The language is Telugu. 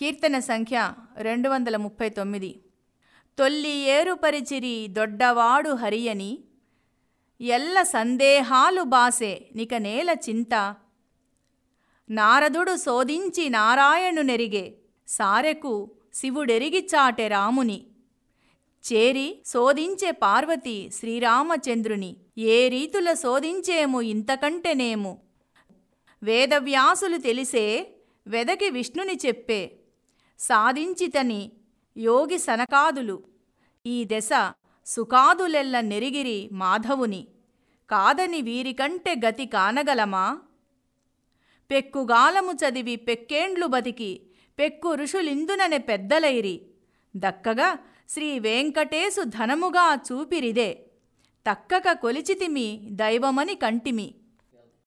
కీర్తన సంఖ్య రెండు వందల ముప్పై తొమ్మిది. తొల్లి ఏరుపరిచిరి దొడ్డవాడు హరియని ఎల్ల సందేహాలు బాసే నిక నేల చింత. నారదుడు శోధించి నారాయణు నెరిగే సారెకు శివుడెరిగి చాటె రాముని. చేరి శోధించే పార్వతి శ్రీరామచంద్రుని ఏ రీతుల శోధించేము ఇంతకంటేనేము వేదవ్యాసులు తెలిసే వెదకి విష్ణుని చెప్పే సాధించితని యోగి సనకాదులు. ఈ దశ సుఖాదులెల్ల నెరిగిరి మాధవుని. కాదని వీరికంటే గతి కానగలమా? పెక్కుగాలము చదివి పెక్కేండ్లు బతికి పెక్కు ఋషులిందుననే పెద్దలైరి. దక్కగా శ్రీ వెంకటేశు ధనముగా చూపిరిదే. తక్కక కొలిచితిమి దైవమని కంటిమి.